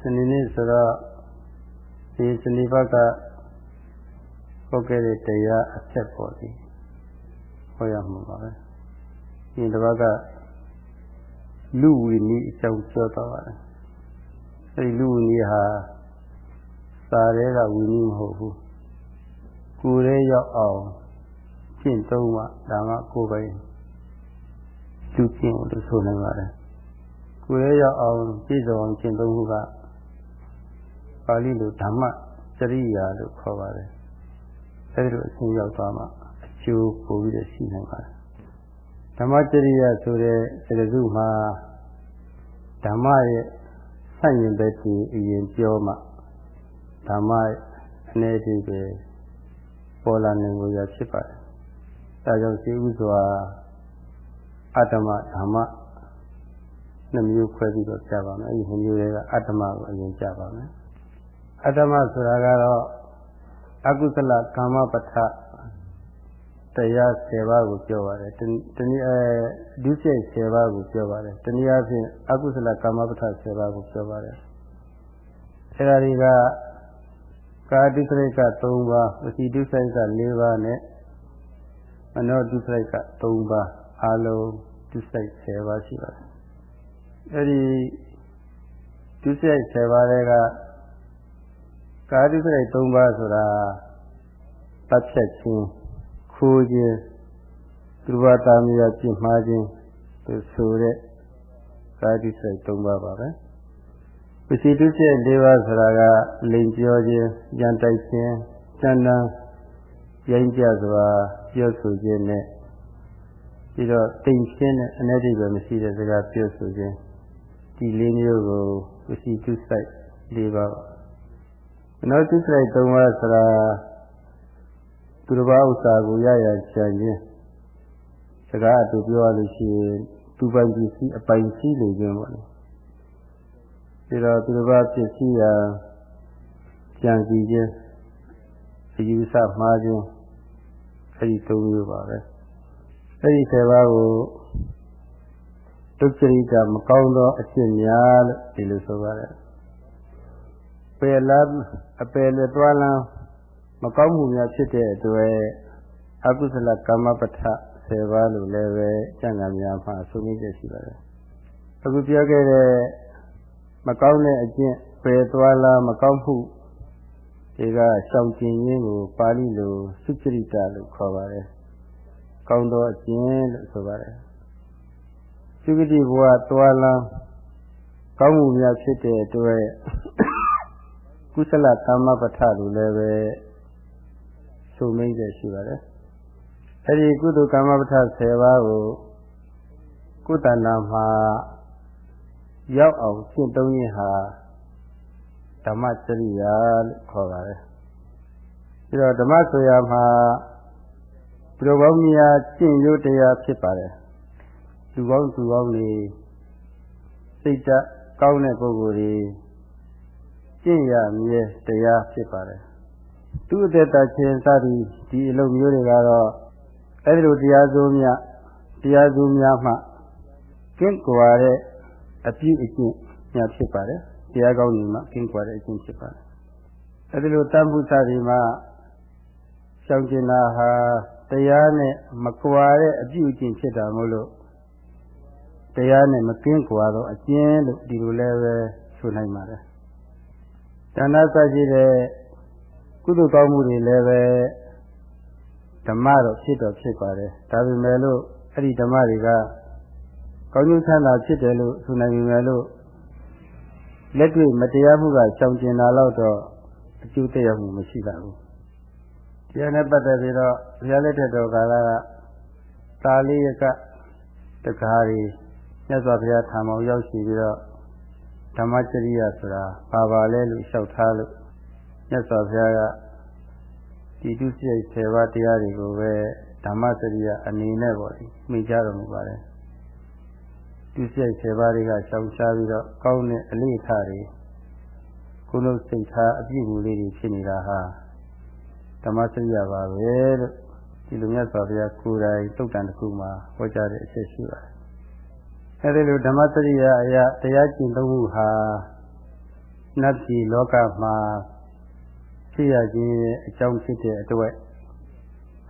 စနေနေ့ဆိုတော့ဒီစနေဘက်ကပုတ်ခဲ့တဲ့တရားအဆက်ပေါ်ပြီဟောရမှာပါပဲဒီတစ်ပတ်ကလူဝီနီအကြောင်းပြောတော့ပါတယ်အဲဒီလူဝီနီဟာစာရဲကဝီနီမဟုတ်ဘူးကိုယ်ရဲရောက်အောင်ကျင့်သုံးမှဒါမှကိုယ်ပဲလူကျင့်လို့ဆိုနိုင်ပါတယ်ကိုယ်ရဲရောက်အောင်ပြည့်စုံအောင်ကျင့်သုံးမှုက ပါဠိလိုဓမ္မစရိယာလို့ခေါ်ပါတယ်အဲဒီလိုအစဉ်ရောက်သွားမှအကျိုးပိုပြီးတော့ရှိနိုင်ပါတယ်ဓမ္မစရိယာဆိုတဲ့စကားစုမှာဓမ္မရဲ့ဆန့်ကျင်ဘက်ကြီးအရင်ပြောမှဓမ္မအနေအချင်းပဲပေါ်လာနိုင်လို့ရဖြစ်ပါတယ်ဒါကြောင့်ရှိဥစွာအတ္တမဓမ္မနှမျိုးခွဲပြီးတော့ကြားပါမယ်အဲဒီနှမျိုးတွေကအတ္တမကိုအရင်ကြားပါမယ် အတ္တမဆိုတာကတော့အကုသလကာမပဋ္ဌတရား10ပါးကိုပြောပါတယ်တနည်းအဲဒုစရိုက်10ပါးကိုပြောပါတယ်တနည်းအားဖြင့်အကုသလကာမပဋ္ဌ10ပါးကိုပြောပါတယ်အဲဒါတွေကကာဒုစရိုက်က3ပါးဝစီဒုစရိုက်က4ပါးနဲ့မနောဒုစရိုက်က3ပါးအလုံးဒုစရိုက်10ပါးရှိပါတယ်အဲဒီဒုစရိုက်10ပါးတွေက ကာယဒုစရိုက်3ပါးဆိုတာတပ်ဖြတ်ခြင်းခိုးခြင်းသူဘာတာမယာပြစ်မှားခြင်းသူဆိုတဲ့ကာယဒုစရိုက်3ပါးပါပဲပစ္စည်းဒုစရိုက်4ပါးဆိုတာကလိန်ပြောခြင်းကြံတိုက်ခြင်းစံတန်းရိုင်းကြစွာပြောဆိုခြင်းနဲ့ပြီးတော့တိမ်ရှင်းတဲ့အနတ္တိပဲမရှိတဲ့စကားပြောဆိုခြင်းဒီလေးမျိုးကိုပစ္စည်းဒုစရိုက်၄ပါးပါ နောက်သူစရိုက်၃ပါးဆိုတာသူတစ်ပါးဥစ္စာကိုရရချင်ခြင်းစကားအတူပြောရလို့ရှိရင်သူပိုင်ပစ္စည်းအပိုင်ရှိနေခြင်းပေါ့လေပြီးတော့သူတစ်ပါးပစ္စည်းရာကြံစည်ခြင်းအယူဆမှားခြင်းအဲဒီ၃မျိုးပါပဲအဲဒီ၁၀ပါးကိုဒုက္ခရိကမကောင်းသောအဖြစ်များလို့ဒီလိုဆိုပါတယ် ပယ်လန်းအပယ်လွတ်သွားလန်းမကောင်းမှုများဖြစ်တဲ့အတွက်အကုသလကာမပဋ္ဌ10ပါးလို့လည်းပဲကျန်ကများမှာဆုံးဖြတ်ချက်ရှိပါတယ်အခုပြောခဲ့တဲ့မကောင်းတဲ့အကျင့်ပယ်သွားလားမကောင်းမှုဒီကရှောင်ကျင်ရင်းကိုပါဠိလိုစုကျရိတလို့ခေါ်ပါတယ်ကောင်းသောအကျင့်လို့ဆိုပါတယ်သုဂတိဘဝသွားလားကောင်းမှုများဖြစ်တဲ့အတွက် ကုသလကာမပဋ္ဌလို့လည်းပဲဆိုမိတ်ရရှိပါတယ်အဲဒီကုသကာမပဋ္ဌ10ပါးကိုကုသနာမှာရောက်အောင်ရှင်းသုံးခြင်းဟာဓမ္မစရိယာလို့ခေါ်ပါတယ်ပြီးတော့ဓမ္မဆိုရမှာဘုရားကောင်းများကျင့်ရုပ်တရားဖြစ်ပါတယ်သူကောင်းသူကောင်းနေစိတ်ဓာတ်ကောင်းတဲ့ပုဂ္ဂိုလ်တွေ ကျင့်ရမြဲတရားဖြစ်ပါတယ်သူ့အသက်တာချင်းစသည်ဒီအလုပ်မျိုးတွေကတော့အဲဒီလိုတရားစိုးများတရားစိုးများမှကင်းကွာတဲ့အပြည့်အကျင့်များဖြစ်ပါတယ်တရားကောင်းတွေမှကင်းကွာတဲ့အကျင့်ဖြစ်ပါတယ်အဲဒီလိုတန်ဖို့စသည်မှာရှောင်ကျင်တာဟာတရားနဲ့မကွာတဲ့အပြည့်အကျင့်ဖြစ်တာမို့လို့တရားနဲ့မကင်းကွာတော့အကျဉ်းလို့ဒီလိုလည်းပဲဆိုနိုင်ပါတယ်။ ဒါနစရှိတဲ့ကုသိုလ်ကောင်းမှုတွေလည်းပဲဓမ္မတော့ဖြစ်တော့ဖြစ်ပါတယ်။ဒါပေမဲ့လို့အဲ့ဒီဓမ္မတွေကကောင်းကျိုးချမ်းသာဖြစ်တယ်လို့ဆိုနိုင်ပေမဲ့လို့လက်တွေ့မတရားမှုကရှောင်ကျင်တာတော့အကျိုးတရားမှုမရှိပါဘူး။တရားနဲ့ပတ်သက်ပြီးတော့ဘုရားလက်ထက်တော်ကာလကတာလေးရကတကားတွေမြတ်စွာဘုရားထာမောင်ရောက်ရှိပြီးတော့ ဓမ္မကျရိယဆိုတာဘာပါလဲလို့လျှောက်ထားလို့မြတ်စွာဘုရားကဒီတုစိတ်7ပါးတရားတွေကိုပဲဓမ္မစရိယအနေနဲ့ပေါ့လေမိကြတော်မူပါတယ်တုစိတ်7ပါးတွေကရှောင်ရှားပြီးတော့ကောင်းတဲ့အလေးထားတွေကိုယ်လုံးစိတ်ထားအပြည့်အဝလေးတွေဖြစ်နေတာဟာဓမ္မစရိယပါပဲလို့ဒီလိုမြတ်စွာဘုရားကိုယ်တိုင်တုတ်တန်တစ်ခုမှာဟောကြားတဲ့အချက်ရှိပါတယ် အဲဒီလိုဓမ္မစရိယာအရာတရားကျင့်သုံးမှုဟာနတ်ပြည်လောကမှာဖြစ်ရခြင်းရဲ့အကြောင်းဖြစ်တဲ့အတွက်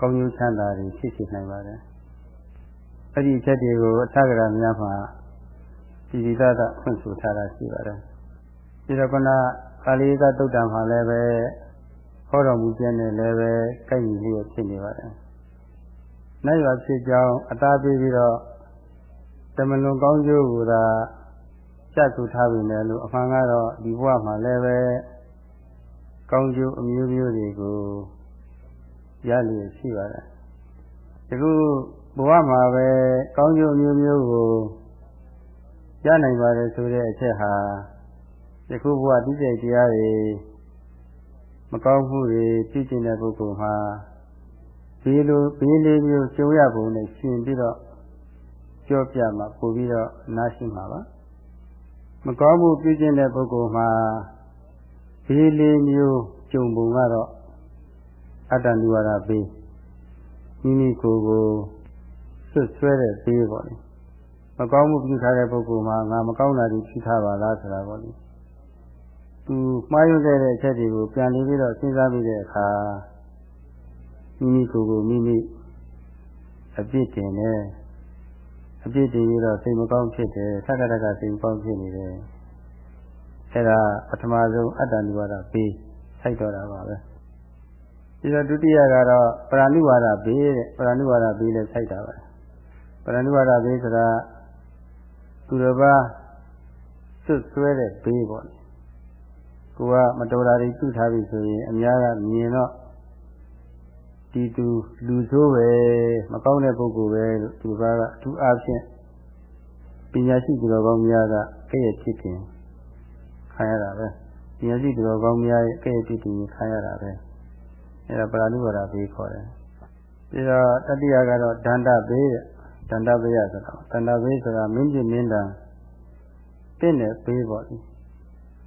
ကောင်းကျိုးချမ်းသာတွေဖြစ်စေနိုင်ပါတယ်။အဲ့ဒီအချက်တွေကိုအထက်ကရာများမှာဒီဒီသာသာဖွင့်ဆိုထားတာရှိပါတယ်။ဒီတော့ကနာပါဠိကတုတ်တံမှာလည်းပဲဟောတော်မူခြင်းနဲ့လည်းပဲကိုက်ညီလျက်ဖြစ်နေပါတယ်။နိုင်ရဖြစ်ကြောင်းအသားပေးပြီးတော့ တမလွန်ကောင်းကျိုးကိုသာကြက်သူထားပြီလေလို့အမှန်ကတော့ဒီဘဝမှာလည်းပဲကောင်းကျိုးအမျိုးမျိုးတွေကိုရလျက်ရှိပါတယ်။ဒီခုဘဝမှာပဲကောင်းကျိုးအမျိုးမျိုးကိုရနိုင်ပါတယ်ဆိုတဲ့အချက်ဟာဒီခုဘဝတိကျတရားတွေမကောင်းမှုတွေပြုကျင့်တဲ့ပုဂ္ဂိုလ်မှာဒီလိုဘေးလေးမျိုးကျုံရပုံနဲ့ရှင်ပြီးတော့ ကြောပြမှာပို့ပြီးတော့နားရှိမှာပါမကောင်းမှုပြုကျင့်တဲ့ပုဂ္ဂိုလ်မှာဘေးလေးမျိုးကျုံပုံကတော့အတ္တနုဝါဒဘေးမိမိကိုယ်ကိုဆွတ်ဆွဲတဲ့ဘေးပေါ့လေမကောင်းမှုပြုထားတဲ့ပုဂ္ဂိုလ်မှာငါမကောင်းတာတွေပြုထားပါလားဆိုတာပေါ့လေသူမှားယွင်းခဲ့တဲ့အချက်တွေကိုပြန်လေးပြီးတော့စဉ်းစားပြီးတဲ့အခါမိမိကိုယ်ကိုမိမိအပြစ်တင်တယ် အပြစ်တင်ပြီးတော့စိတ်မကောင်းဖြစ်တယ်သက္ကတကစိတ်မကောင်းဖြစ်နေတယ်အဲဒါပထမဆုံးအတ္တနုဝါဒပေးစိုက်တော့တာပါပဲဒီတော့ဒုတိယကတော့ပရဏိဝါဒပေးတဲ့ပရဏိဝါဒပေးလဲစိုက်တာပါပရဏိဝါဒပေးဆိုတာသူတစ်ပါးစွတ်ဆွဲတဲ့ဘေးပေါ့လေကိုကမတော်တာတွေပြုထားပြီဆိုရင်အများကမြင်တော့ ဒီသူလူဆိုးပဲမကောင်းတဲ့ပုဂ္ဂိုလ်ပဲလို့သူဘာကအထူးအားဖြင့်ပညာရှိသူတော်ကောင်းများကကဲ့ရဲ့ဖြစ်ခင်ခံရတာပဲပညာရှိသူတော်ကောင်းများရဲ့ကဲ့ရဲ့ဖြစ်ခင်ခံရတာပဲအဲဒါပရာဏိဝရဘေးခေါ်တယ်ပြီးတော့တတိယကတော့ဒန္တဘေးတဲ့ဒန္တဘေးရဆိုတော့ဒန္တဘေးဆိုတာမင်းပြင်းမင်းတန်တင့်တဲ့ဘေးပေါ့ဒီ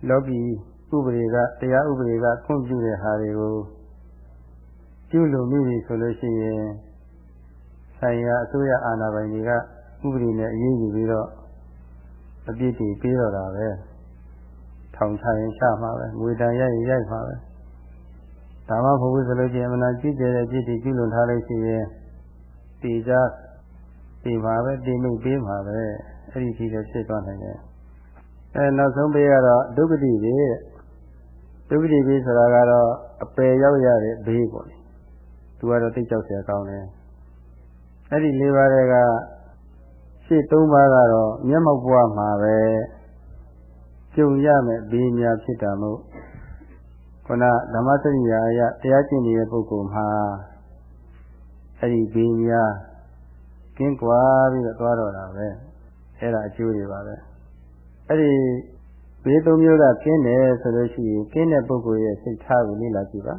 လောကီဥပဒေကတရားဥပဒေကခွင့်ပြုတဲ့ဟာတွေကို ပြုလို့မိပြီဆိုလို့ရှိရင်ဆိုင်ရာအစိုးရအာဏာပိုင်တွေကဥပဒေနဲ့အရေးယူပြီးတော့အပြစ်တွေပေးတော့တာပဲထောင်ချရင်ချမှာပဲငွေတန်ရရင်ရိုက်မှာပဲဒါမှမဟုတ်ဘူးဆိုလို့ရှိရင်အမှန်ကြီးကျယ်တဲ့ပြစ်တွေပြုလုပ်ထားလို့ရှိရင်တေကြတေပါပဲတေမိတ်ပေးမှာပဲအဲ့ဒီကြီးလည်းဖြစ်သွားနိုင်တယ်အဲနောက်ဆုံးပေးကတော့ဒုက္ခတိပဲဒုက္ခတိဘေးဆိုတာကတော့အပယ်ရောက်ရတဲ့ဘေးပေါ့လေ သူကတော့သိကြောက်เสียကောင်းတယ်အဲ့ဒီ၄ပါးတွေကရှေ့၃ပါးကတော့မျက်မှောက်ဘဝမှာပဲကျုံရမယ်ဘေးများဖြစ်တာမို့ခုနဓမ္မစရိယာအရတရားကျင့်နေတဲ့ပုဂ္ဂိုလ်မှာအဲ့ဒီဘေးများကင်းကွာပြီးတော့သွားတော့တာပဲအဲ့ဒါအကျိုးတွေပါပဲအဲ့ဒီဘေးသုံးမျိုးကကင်းတယ်ဆိုလို့ရှိရင်ကင်းတဲ့ပုဂ္ဂိုလ်ရဲ့စိတ်ထားကိုလေ့လာကြည့်ပါ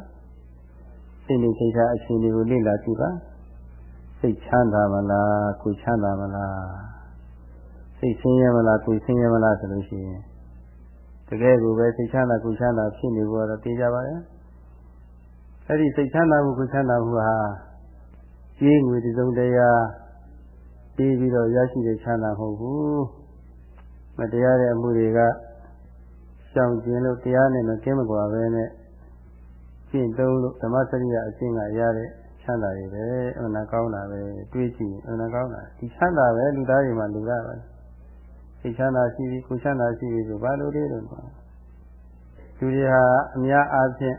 စိတ်နဲ့စိတ်ထားအခြေအနေကိုလေ့လာကြည့်ပါစိတ်ချမ်းသာမလားကိုချမ်းသာမလားစိတ်ဆင်းရဲမလားကိုဆင်းရဲမလားဆိုလို့ရှိရင်တကယ်ကိုပဲစိတ်ချမ်းသာကိုချမ်းသာဖြစ်နေဖို့တော့သိကြပါရဲ့အဲ့ဒီစိတ်ချမ်းသာမှုကိုချမ်းသာမှုဟာကြီးငွေတစုံတရာပြီးပြီးတော့ရရှိတဲ့ချမ်းသာမဟုတ်ဘူးမတရားတဲ့အမှုတွေကရှောင်ကျင်လို့တရားနဲ့မကင်းမကွာပဲနဲ့ ကျင့်သုံးလို့ဓမ္မစရိယအကျင့်ကရတဲ့ချမ်းသာတွေပဲအမှန်ကောင်းတာပဲတွေးကြည့်အမှန်ကောင်းတာဒီချမ်းသာပဲလူသားတွေမှာလူသားပဲစိတ်ချမ်းသာရှိပြီးကိုယ်ချမ်းသာရှိပြီးဆိုဘာလို့လဲတော့လူတွေဟာအများအားဖြင့်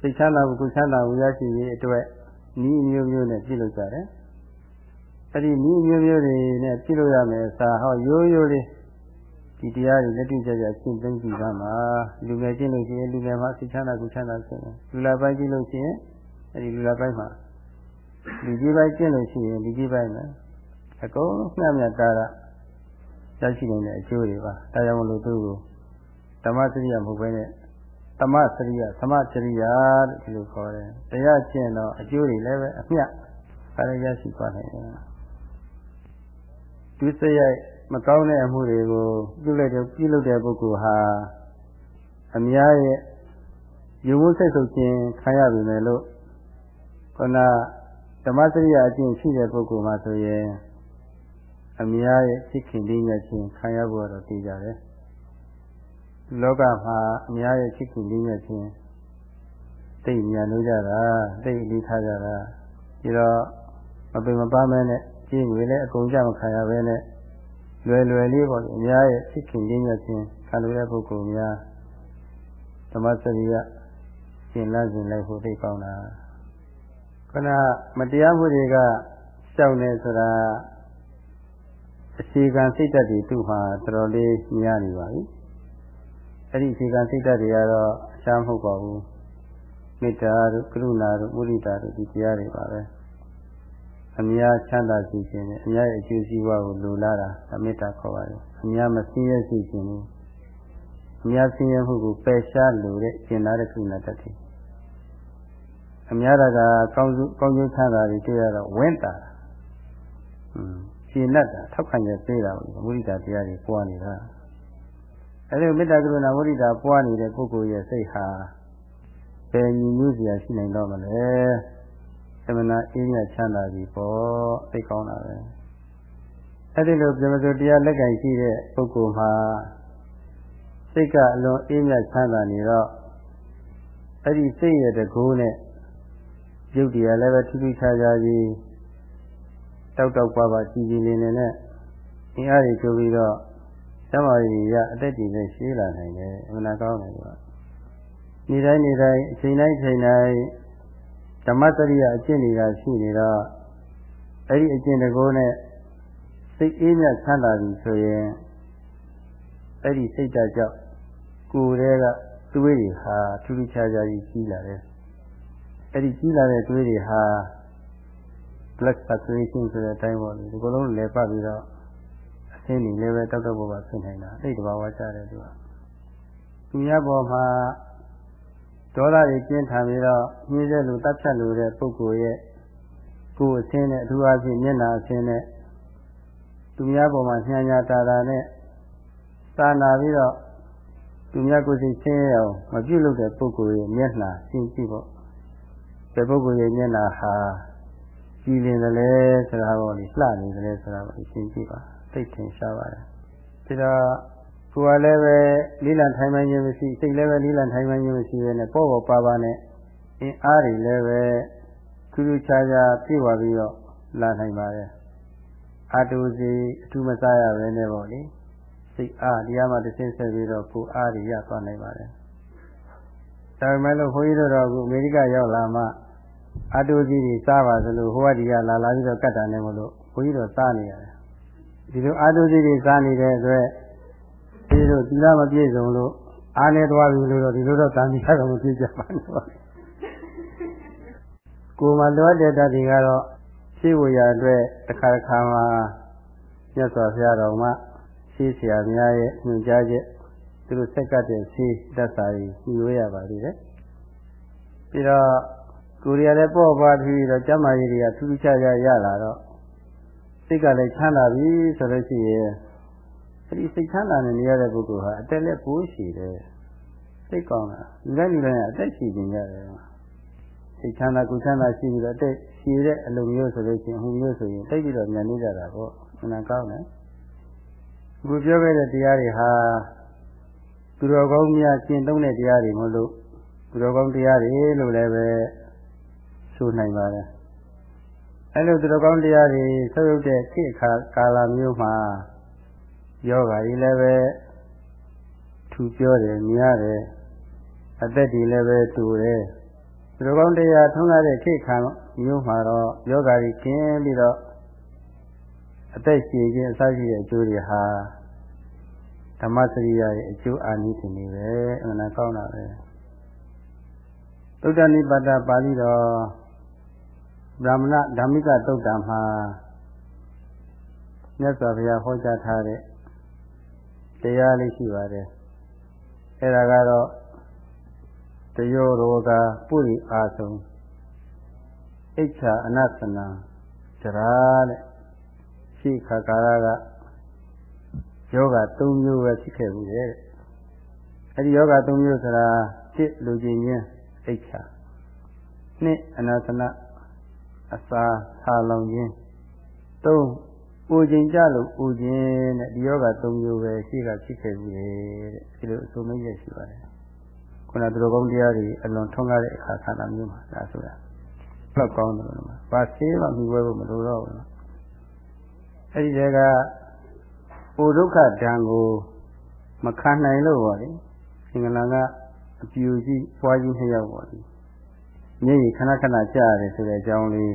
စိတ်ချမ်းသာကိုယ်ချမ်းသာကိုရရှိရေးအတွက်ဤမျိုးမျိုးနဲ့ပြုလုပ်ကြတယ်အဲ့ဒီဤမျိုးမျိုးတွေနဲ့ပြုလုပ်ရမယ်စာဟောရိုးရိုးလေး ဒီတရားတွေလက်တွေ့ကြကြရှင်းသိကြည့်ပါမှာလူငယ်ချင်းလို့ရှိရင်လူငယ်မှာစိတ်ချမ်းသာကိုယ်ချမ်းသာဆိုရင်လူလာပိုင်းကြည့်လို့ရှိရင်အဲ့ဒီလူလာပိုင်းမှာလူကြီးပိုင်းကျင့်လို့ရှိရင်လူကြီးပိုင်းမှာအကုန်မျှမျှတာတာရရှိနေတဲ့အကျိုးတွေပါဒါကြောင့်မလို့သူ့ကိုဓမ္မစရိယမဟုတ်ဘဲနဲ့သမစရိယသမစရိယတဲ့ဒီလိုခေါ်တယ်တရားကျင့်တော့အကျိုးတွေလည်းပဲအမျှဒါလည်းရရှိသွားနိုင်တယ်ဒုစရိုက် မကောင်းတဲ့အမှုတွေကိုပြုလိုက်တဲ့ပြုလုပ်တဲ့ပုဂ္ဂိုလ်ဟာအများရဲ့ယူဝစိတ်ဆုပ်ခြင်းခံရပြီမယ်လို့ခုနဓမ္မစရိယအကျင့်ရှိတဲ့ပုဂ္ဂိုလ်မှာဆိုရင်အများရဲ့စိတ်ခင်လေးရခြင်းခံရဖို့တော့သိကြတယ်။အလောကမှာအများရဲ့ချစ်ခင်လေးနဲ့ချင်းသိမြန်လို့ကြတာသိအလေးထားကြတာဒီတော့မပင်မပန်းမဲနဲ့ကြည့်ငွေလည်းအကုန်ကြမခံရဘဲနဲ့ လွယ်လွယ်လေးပေါ့အများရဲ့ချစ်ခင်လေးနဲ့ချင်းခံလို့တဲ့ပုဂ္ဂိုလ်များဓမ္မစရိယရှင်းလန်းရှင်လိုက်ဖို့သိကောင်းတာခဏမတရားမှုတွေကရှောက်နေဆိုတာအခြေခံစိတ်ဓာတ်တွေသူ့မှာတော်တော်လေးများနေပါပြီအဲ့ဒီအခြေခံစိတ်ဓာတ်တွေကတော့အရှားမဟုတ်ပါဘူးမေတ္တာတို့ကရုဏာတို့မုဒိတာတို့ဒီတရားတွေပါပဲ အများချမ်းသာစေခြင်းနဲ့အများရဲ့အကျိုးစီးပွားကိုလိုလားတာအမေတ္တာခေါ်ပါတယ်အများမဆင်းရဲစေခြင်းဘူးအများဆင်းရဲမှုကိုပယ်ရှားလိုတဲ့ကျင်လာတဲ့ကရုဏာတတ်တယ်အများတာကကောင်းစုကောင်းကျိုးချမ်းသာတွေတွေ့ရတော့ဝင့်တာอืมရှင်းတတ်တာထောက်ခံရသေးတာဘူးမုဒိတာတရားတွေပွားနေတာအဲဒီမေတ္တာကရုဏာမုဒိတာပွားနေတဲ့ပုဂ္ဂိုလ်ရဲ့စိတ်ဟာဘယ်ညီညွတ်စရာရှိနိုင်တော့မလဲသ မဏအေးမြချမ်းသာပြီပေါ့သိကောင်းတာပဲအဲဒီလိုပြမစိုးတရားလက်ကင်ရှိတဲ့ပုဂ္ဂိုလ်မှာစိတ်ကအလွန်အေးမြချမ်းသာနေတော့အဲ့ဒီစိတ်ရဲ့တကူနဲ့ရုပ်တရားလည်းပဲထူးထူးခြားခြားကြီးတောက်တောက်ပါပါကြည်ကြည်လေးနဲ့နဲ့အင်းအားတွေကျိုးပြီးတော့သမာဓိရအတက်တည်နဲ့ရှင်းလာနိုင်တယ်အမှန်ကောင်းတယ်ကွာနေတိုင်းနေတိုင်းအချိန်တိုင်းချိန်တိုင်းဓ မ္မတရိယအကျင့်တွေကရှိနေတော့အဲ့ဒီအကျင့်တကောနဲ့စိတ်အေးမြတ်ဆန်းလာပြီဆိုရင်အဲ့ဒီစိတ်ဓာတ်ကြောင့်ကိုယ်တည်းကတွေးတွေဟာထူးထူးခြားခြားကြီးကြီးလာတယ်အဲ့ဒီကြီးလာတဲ့တွေးတွေဟာ blood circulation ဆိုတဲ့အတိုင်းပေါ့လေဒီလိုလုံးလဲပတ်ပြီးတော့အဆင်းနေလည်းပဲတောက်တောက်ပေါ်ပါဖြစ်နေတာအဲ့ဒီတဘာဝကြတယ်သူကသူများပေါ်မှာ ဒေါသတွေကျင်းထန်ပြီးတော့ညှင်းတဲ့လူတတ်ဖြတ်လူတဲ့ပုဂ္ဂိုလ်ရဲ့ကိုယ်အဆင်းနဲ့အထူးအဖြင့်မျက်နာအဆင်းနဲ့သူများပေါ်မှာညှညာတာတာနဲ့သာနာပြီးတော့သူများကိုယ်စိတ်ဆင်းရဲအောင်မပြုတ်လို့တဲ့ပုဂ္ဂိုလ်ရဲ့မျက်နှာရှင်းကြည့်ပေါ့ဒီပုဂ္ဂိုလ်ရဲ့မျက်နှာဟာကြည်လင်တယ်လေဆိုတာပေါ့လေလှနေတယ်ဆိုတာပေါ့ရှင်းကြည့်ပါသိထင်ရှားပါတယ်ဒါတော့ ကိုယ်ကလည်းပဲလိလံထိုင်မှန်းခြင်းမရှိစိတ်လည်းပဲလိလံထိုင်မှန်းခြင်းမရှိပဲနဲ့ပေါ့ပေါ့ပါပါနဲ့အင်းအားတွေလည်းပဲထူးထူးခြားခြားပြည့်ဝပြီးတော့လာနိုင်ပါတယ်အာတူစီအထူးမစားရပဲနဲ့ပေါ့လေစိတ်အားတရားမှတစ်ဆင့်ဆက်ပြီးတော့ကိုယ်အားတွေရသွားနိုင်ပါတယ်ဒါပေမဲ့လို့ခွန်ကြီးတို့တော့အခုအမေရိကရောက်လာမှအာတူစီတွေစားပါသလိုဟိုကဒီကလာလာပြီးတော့ကတ်တာနေမလို့ခွန်ကြီးတို့စားနေရတယ်ဒီလိုအာတူစီတွေစားနေတဲ့အတွက် ဒီလိုသီလမပြည့်စုံလို့အားနေသွားပြီလို့တော့ဒီလိုတော့တန်တိကတော့မပြည့်ကြပါနဲ့ပါကိုယ်မှာလွတ်တဲ့တတ်တွေကတော့ရှင်းဝရအတွက်တစ်ခါတစ်ခါမှာမြတ်စွာဘုရားတော်မှာရှင်းเสียများရဲ့ညွှန်ကြားချက်သူတို့ဆက်ကပ်တဲ့ရှင်းတတ်စာကြီးညွှန်ရပါသေးတယ်ပြီးတော့ကိုရီးယားလည်းပေါ့ပါပြီးတော့ကျမ်းမာရေးတွေကထူးထူးခြားခြားရလာတော့စိတ်ကလည်းချမ်းသာပြီဆိုလို့ရှိရင် အဲ့ဒီစိတ်ချမ်းသာနေရတဲ့ပုဂ္ဂိုလ်ဟာအတက်လက်ပိုးရှိတယ်စိတ်ကောင်းတာလူတိုင်းလူတိုင်းအသက်ရှိနေရတယ်စိတ်ချမ်းသာကိုချမ်းသာရှိပြီးတော့အသက်ရှိတဲ့အလုပ်မျိုးဆိုလို့ရှိရင်ဟိုမျိုးဆိုရင်တိတ်ပြီးတော့ညံနေကြတာပေါ့အမှန်ကောင်းတယ်ခုပြောခဲ့တဲ့တရားတွေဟာသူတော်ကောင်းများကျင့်သုံးတဲ့တရားတွေမဟုတ်လို့သူတော်ကောင်းတရားတွေလို့လည်းပဲဆိုနိုင်ပါတယ်အဲလိုသူတော်ကောင်းတရားတွေဆုပ်ယုပ်တဲ့ခေတ်အခါကာလမျိုးမှာ ယောဂါကြီးလည်းပဲထူပြောတယ်များတယ်အသက်ကြီးလည်းပဲတူတယ်သူတော်ကောင်းတရားထုံးလာတဲ့ခိခံမျိုးမှာတော့ယောဂါကြီးကျင်းပြီးတော့အသက်ရှင်ခြင်းအစရှိတဲ့အကျိုးတွေဟာဓမ္မစရိယာရဲ့အကျိုးအာနိသင်တွေပဲအမှန်ကောင်းတာပဲသုတ္တနိပါဒပါဠိတော်ဗြဟ္မဏဓမ္မိကသုတ်တံမှာမြတ်စွာဘုရားဟောကြားထားတဲ့ တရားလေးရှိပါတယ်အဲ့ဒါကတော့တယောရောဂါပုရိအာဆုံးအိဋ္ဌာအနသနာဇရာတဲ့ရှိခါကာရကယောဂ၃မျိုးပဲဖြစ်ခဲ့ဘူးတဲ့အဲ့ဒီယောဂ၃မျိုးဆိုတာတစ်လူကျင်ချင်းအိဋ္ဌာနှစ်အနသနာအစာဆာလောင်ခြင်းသုံး အိုခြင်းကြလို့အိုခြင်းတဲ့ဒီယောဂ၃မျိုးပဲရှိကဖြစ်ခဲ့ဘူးလေတဲ့ဒီလိုအဆိုမရရှိပါတယ်ခုနသူတော်ကောင်းတရားတွေအလွန်ထုံးကားတဲ့အခါခါတာမျိုးမှာဒါဆိုတာတော့ကောင်းတယ်လို့မှာဘာဆေးမှမြှဝဲဖို့မလိုတော့ဘူးအဲ့ဒီတည်းကအိုဒုက္ခဒဏ်ကိုမခံနိုင်လို့ပါလေသင်္ကလာကအပြူကြီးပွားကြီးနှစ်ယောက်ပါလေမျက်ရည်ခဏခဏကြားရတယ်ဆိုတဲ့အကြောင်းလေး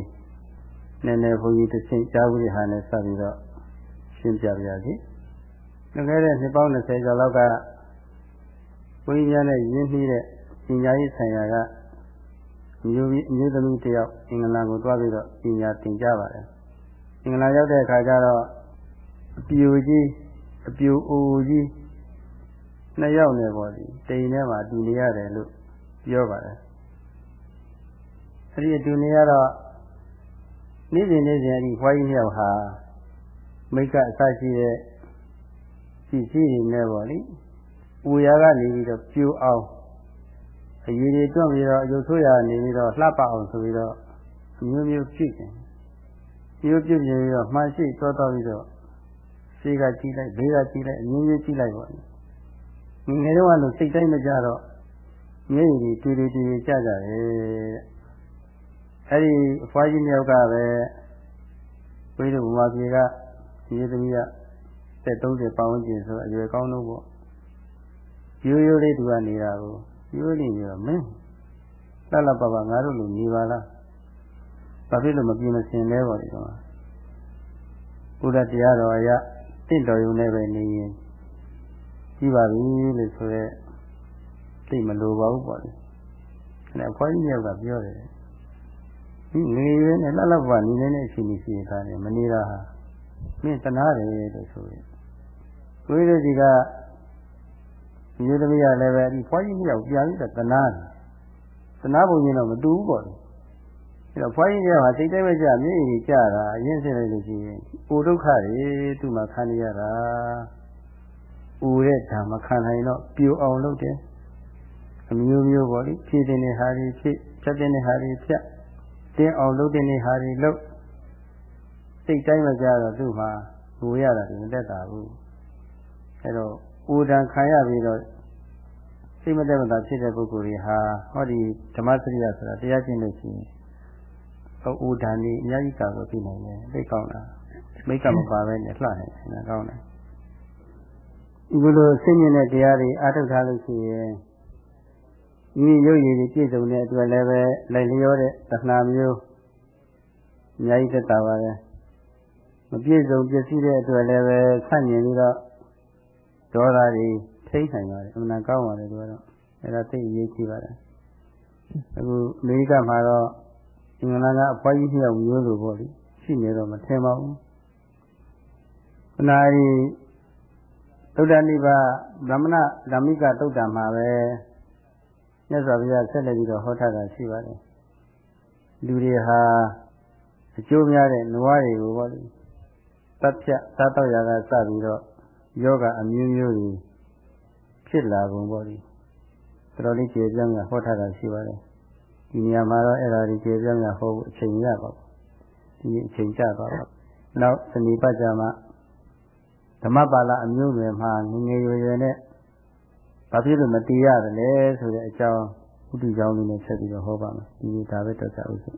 နည်းနည်းဘုန်းကြီးတစ်ချိန်ကြားဘူးတဲ့ဟာနဲ့စပြီးတော့ရှင်းပြပါရစေ။ငခဲ့တဲ့နှစ်ပေါင်း20ကျော်လောက်ကဘုန်းကြီးများနဲ့ရင်းနှီးတဲ့ပညာရေးဆိုင်ရာကမျိုးပြီးအမျိုးသမီးတယောက်အင်္ဂလန်ကိုတွားပြီးတော့ပညာသင်ကြားပါတယ်။အင်္ဂလန်ရောက်တဲ့အခါကျတော့အပြူကြီးအပြူအိုကြီးနှစ်ယောက်နဲ့ပေါ့ဒီတိမ်ထဲမှာတူနေရတယ်လို့ပြောပါတယ်။အဲဒီအတူနေရတော့ နေ့စဉ်နေ့စဉ်အဒီဘွားကြီးနှစ်ယောက်ဟာမိတ်ကအစရှိတဲ့စီစီတွေနဲ့ပေါ့လေ။ပူရာကနေပြီးတော့ပြူအောင်အရည်တွေတွန့်ပြီးတော့အယုတ်ဆိုးရနေပြီးတော့လှပအောင်ဆိုပြီးတော့မျိုးမျိုးဖြစ်တယ်။မျိုးပြည့်ပြည့်ပြီးတော့မှန်ရှိသွားတော့ပြီးတော့ရှိကကြည့်လိုက်ဘေးကကြည့်လိုက်အမျိုးမျိုးကြည့်လိုက်ပေါ့လေ။ငငယ်တော့ကလို့စိတ်တိုင်းမကြတော့မျက်ရည်တွေတူတူတူကြကြတယ် အဲ့ဒီအဖွားကြီးမြောက်ကပဲဝိဓုဘုရားပြေကဒီသမီးကသက်30ပတ်ဝန်းကျင်ဆိုအရွယ်ကောင်းတော့ပေါ့ရိုးရိုးလေးသူကနေတာကိုရိုးနေပြီးတော့မင်းလှလှပပငါတို့လူနေပါလားဘာဖြစ်လို့မပြင်းမစင်လဲပေါ့ဒီတော့ဘုရားတရားတော်အရတင့်တော်ရုံနဲ့ပဲနေရင်ကြီးပါပြီလို့ဆိုရဲသိမလိုပါဘူးပေါ့လေအဲ့အဖွားကြီးမြောက်ကပြောတယ် ဒီငေရွေးနဲ့လှလှပပနေနေတဲ့အချိန်ကြီးရှိတာလေမနေတာဟာမင်းတနာတယ်လို့ဆိုရင်ကိုယ်ရည်ဒီကဒီသမီးကလည်းပဲဒီဖွားကြီးမြောက်ပြန်ပြီးတော့တနာတယ်တနာပုံချင်းတော့မတူဘူးပေါ့လေအဲ့တော့ဖွားကြီးမြောက်ဟာစိတ်တိုင်းမကြမျက်ရည်ကြတာအရင်ဆင်းလိုက်လို့ရှိရင်အိုဒုက္ခတွေသူ့မှာခံရတာအိုတဲ့ဓာမခံနိုင်တော့ပြိုအောင်လုပ်တယ်အမျိုးမျိုးပေါ့လေဖြည့်တဲ့ဟာတွေဖြည့်ဖြတ်တဲ့ဟာတွေဖြတ် တင်းအောင်လုပ်တဲ့ဟာတွေလုပ်စိတ်တိုင်းမကြတော့သူ့မှာငိုရတာဒီမတက်တာဘူးအဲတော့ပူဒဏ်ခံရပြီးတော့စိတ်မတက်မတာဖြစ်တဲ့ပုဂ္ဂိုလ်တွေဟာဟောဒီဓမ္မစရိယဆိုတာတရားကျင့်လို့ရှိရင်ဟောဥဒဏ်นี่အများကြီးကာကွယ်ပြနိုင်တယ်သိကောင်းတာမိတ်ကမပါပဲနဲ့လှနိုင်တယ်ကောင်းတယ်ဒီလိုစိတ်မြင့်တဲ့တရားတွေအားထုတ်ထားလို့ရှိရင် ဒီရုပ်ရည်တွေပြည့်စုံတဲ့အတွက်လည်းပဲလိုက်လျောတဲ့သဏ္ဍာန်မျိုးအများကြီးသက်သာပါတယ်မပြည့်စုံပြည့်စည်တဲ့အတွက်လည်းပဲဆန့်ကျင်ပြီးတော့ဒေါသတွေထိတ်နိုင်ပါတယ်အမှန်ကောင်းပါတယ်သူကတော့အဲဒါသိအရေးကြီးပါတယ်အခုအမေရိကမှာတော့အင်္ဂလန်ကအဖွားကြီးနှစ်ယောက်မျိုးလိုပေါ့လေရှိနေတော့မထင်ပါဘူးခဏရီသုဒ္ဓနိဗ္ဗာန်ဗြဟ္မဏဓမ္မိကတုတ်တံမှာပဲ မြတ်စွာဘုရားဆက်လက်ပြီးတော့ဟောထားတာရှိပါတယ်လူတွေဟာအကျိုးများတဲ့နွားတွေကိုပေါ့လေတပ်ဖြတ်စားတော့ရာကစပြီးတော့ယောဂအမျိုးမျိုးတွေဖြစ်လာကုန်ပေါ့လေတော်တော်လေးကျေပြန့်ကဟောထားတာရှိပါတယ်ဒီနေရာမှာတော့အဲ့ဒါဒီကျေပြန့်ကဟောဖို့အချိန်ရပါဘူးဒီအချိန်ကျပါတော့နောက်စနေပတ်ကြမှာဓမ္မပါဠအမျိုးနွယ်မှာငငယ်ရွယ်ရွယ်နဲ့ ဘာဖြစ်လို့မတည်ရတယ်လဲဆိုတဲ့အကြောင်းဥတီကြောင်းလေးနဲ့ဆက်ပြီးတော့ဟောပါမယ်ဒီဒါပဲတော့ကြဥစ္စာ